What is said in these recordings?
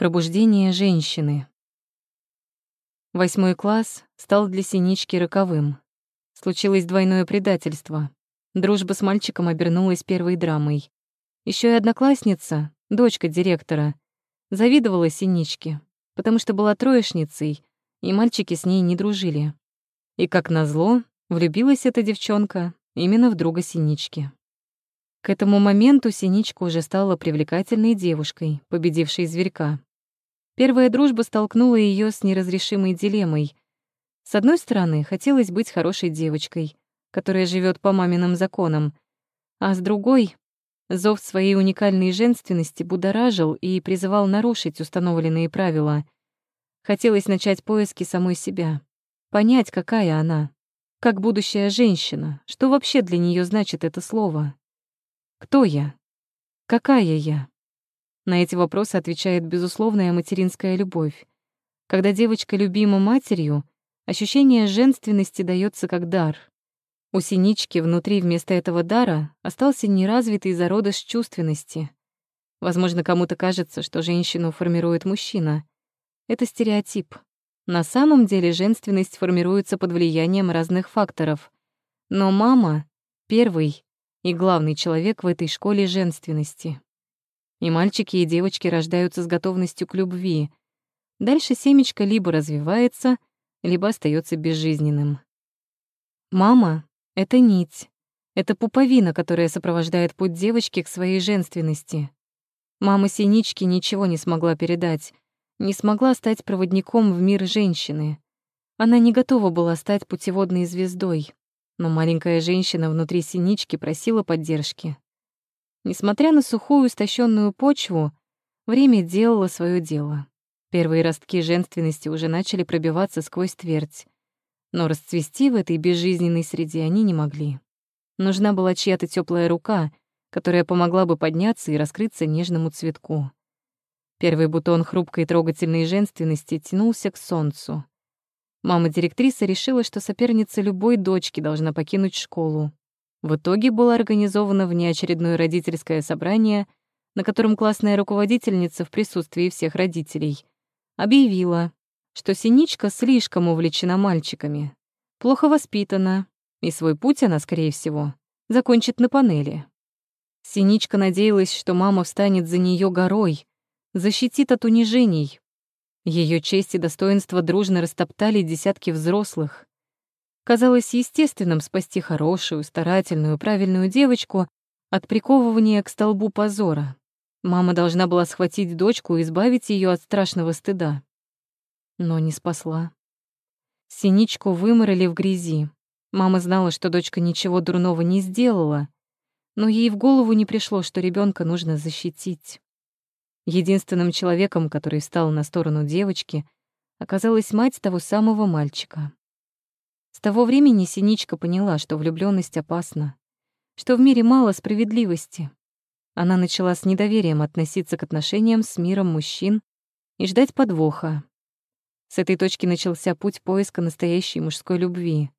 Пробуждение женщины. Восьмой класс стал для Синички роковым. Случилось двойное предательство. Дружба с мальчиком обернулась первой драмой. Еще и одноклассница, дочка директора, завидовала Синичке, потому что была троечницей, и мальчики с ней не дружили. И, как назло, влюбилась эта девчонка именно в друга Синички. К этому моменту Синичка уже стала привлекательной девушкой, победившей зверька. Первая дружба столкнула ее с неразрешимой дилеммой. С одной стороны, хотелось быть хорошей девочкой, которая живет по маминым законам, а с другой — зов своей уникальной женственности будоражил и призывал нарушить установленные правила. Хотелось начать поиски самой себя, понять, какая она, как будущая женщина, что вообще для нее значит это слово. Кто я? Какая я? На эти вопросы отвечает безусловная материнская любовь. Когда девочка любима матерью, ощущение женственности дается как дар. У синички внутри вместо этого дара остался неразвитый зародыш чувственности. Возможно, кому-то кажется, что женщину формирует мужчина. Это стереотип. На самом деле женственность формируется под влиянием разных факторов. Но мама — первый и главный человек в этой школе женственности. И мальчики, и девочки рождаются с готовностью к любви. Дальше семечко либо развивается, либо остается безжизненным. Мама — это нить. Это пуповина, которая сопровождает путь девочки к своей женственности. Мама Синички ничего не смогла передать, не смогла стать проводником в мир женщины. Она не готова была стать путеводной звездой, но маленькая женщина внутри Синички просила поддержки. Несмотря на сухую, истощенную почву, время делало свое дело. Первые ростки женственности уже начали пробиваться сквозь твердь. Но расцвести в этой безжизненной среде они не могли. Нужна была чья-то теплая рука, которая помогла бы подняться и раскрыться нежному цветку. Первый бутон хрупкой трогательной женственности тянулся к солнцу. Мама-директриса решила, что соперница любой дочки должна покинуть школу. В итоге было организовано внеочередное родительское собрание, на котором классная руководительница в присутствии всех родителей объявила, что Синичка слишком увлечена мальчиками, плохо воспитана, и свой путь она, скорее всего, закончит на панели. Синичка надеялась, что мама встанет за нее горой, защитит от унижений. Ее честь и достоинство дружно растоптали десятки взрослых. Казалось естественным спасти хорошую, старательную, правильную девочку от приковывания к столбу позора. Мама должна была схватить дочку и избавить ее от страшного стыда. Но не спасла. Синичку выморали в грязи. Мама знала, что дочка ничего дурного не сделала, но ей в голову не пришло, что ребенка нужно защитить. Единственным человеком, который встал на сторону девочки, оказалась мать того самого мальчика. С того времени Синичка поняла, что влюблённость опасна, что в мире мало справедливости. Она начала с недоверием относиться к отношениям с миром мужчин и ждать подвоха. С этой точки начался путь поиска настоящей мужской любви.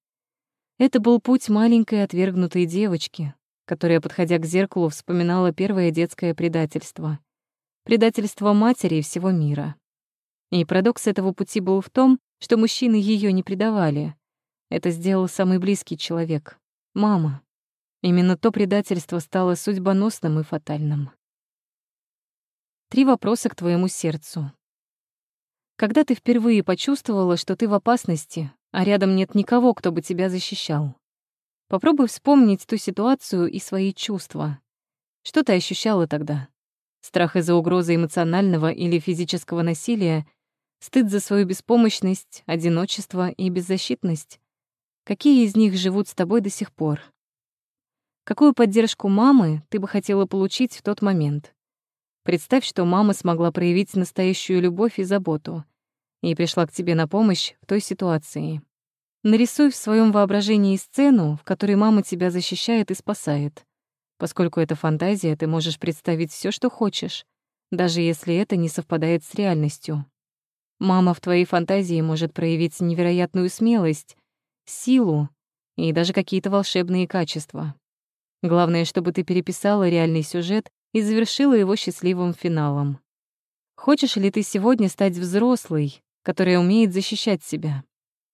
Это был путь маленькой отвергнутой девочки, которая, подходя к зеркалу, вспоминала первое детское предательство. Предательство матери и всего мира. И парадокс этого пути был в том, что мужчины её не предавали, это сделал самый близкий человек — мама. Именно то предательство стало судьбоносным и фатальным. Три вопроса к твоему сердцу. Когда ты впервые почувствовала, что ты в опасности, а рядом нет никого, кто бы тебя защищал? Попробуй вспомнить ту ситуацию и свои чувства. Что ты ощущала тогда? Страх из-за угрозы эмоционального или физического насилия, стыд за свою беспомощность, одиночество и беззащитность? Какие из них живут с тобой до сих пор? Какую поддержку мамы ты бы хотела получить в тот момент? Представь, что мама смогла проявить настоящую любовь и заботу и пришла к тебе на помощь в той ситуации. Нарисуй в своем воображении сцену, в которой мама тебя защищает и спасает. Поскольку это фантазия, ты можешь представить все, что хочешь, даже если это не совпадает с реальностью. Мама в твоей фантазии может проявить невероятную смелость силу и даже какие-то волшебные качества. Главное, чтобы ты переписала реальный сюжет и завершила его счастливым финалом. Хочешь ли ты сегодня стать взрослой, которая умеет защищать себя?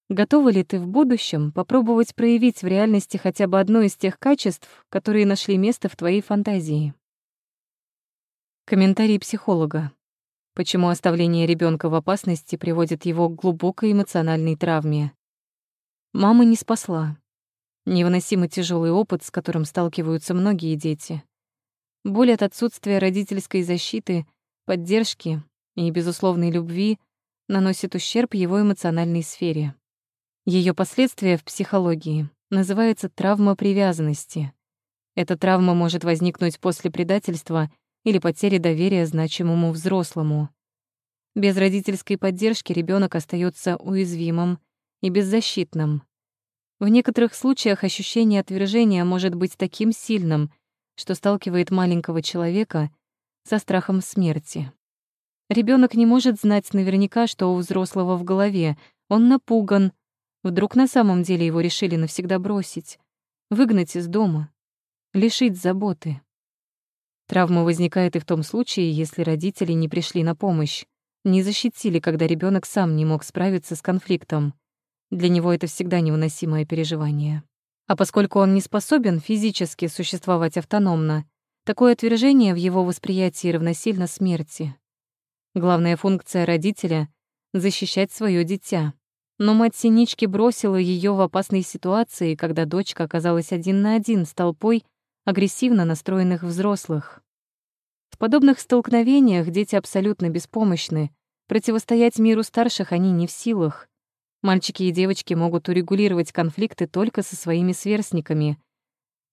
Готова ли ты в будущем попробовать проявить в реальности хотя бы одно из тех качеств, которые нашли место в твоей фантазии? Комментарий психолога. Почему оставление ребенка в опасности приводит его к глубокой эмоциональной травме? Мама не спасла. Невыносимо тяжелый опыт, с которым сталкиваются многие дети. Боль от отсутствия родительской защиты, поддержки и безусловной любви наносит ущерб его эмоциональной сфере. Ее последствия в психологии называются травма привязанности. Эта травма может возникнуть после предательства или потери доверия значимому взрослому. Без родительской поддержки ребенок остается уязвимым и беззащитным. В некоторых случаях ощущение отвержения может быть таким сильным, что сталкивает маленького человека со страхом смерти. Ребенок не может знать наверняка, что у взрослого в голове. Он напуган. Вдруг на самом деле его решили навсегда бросить, выгнать из дома, лишить заботы. Травма возникает и в том случае, если родители не пришли на помощь, не защитили, когда ребенок сам не мог справиться с конфликтом. Для него это всегда невыносимое переживание. А поскольку он не способен физически существовать автономно, такое отвержение в его восприятии равносильно смерти. Главная функция родителя — защищать свое дитя. Но мать Синички бросила ее в опасной ситуации, когда дочка оказалась один на один с толпой агрессивно настроенных взрослых. В подобных столкновениях дети абсолютно беспомощны, противостоять миру старших они не в силах. Мальчики и девочки могут урегулировать конфликты только со своими сверстниками.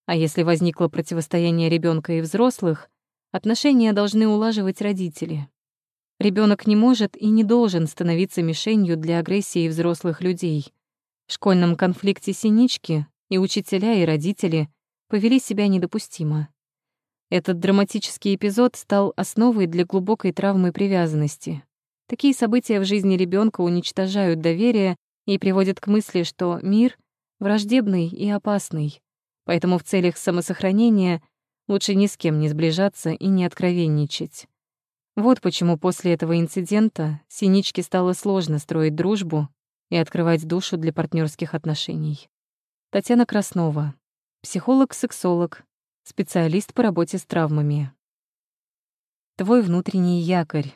А если возникло противостояние ребенка и взрослых, отношения должны улаживать родители. Ребенок не может и не должен становиться мишенью для агрессии взрослых людей. В школьном конфликте синички и учителя, и родители повели себя недопустимо. Этот драматический эпизод стал основой для глубокой травмы привязанности. Такие события в жизни ребенка уничтожают доверие и приводят к мысли, что мир враждебный и опасный. Поэтому в целях самосохранения лучше ни с кем не сближаться и не откровенничать. Вот почему после этого инцидента Синичке стало сложно строить дружбу и открывать душу для партнерских отношений. Татьяна Краснова, психолог-сексолог, специалист по работе с травмами. Твой внутренний якорь.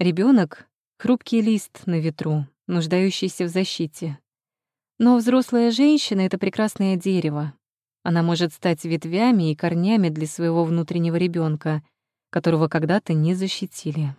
Ребенок — хрупкий лист на ветру, нуждающийся в защите. Но взрослая женщина — это прекрасное дерево. Она может стать ветвями и корнями для своего внутреннего ребенка, которого когда-то не защитили.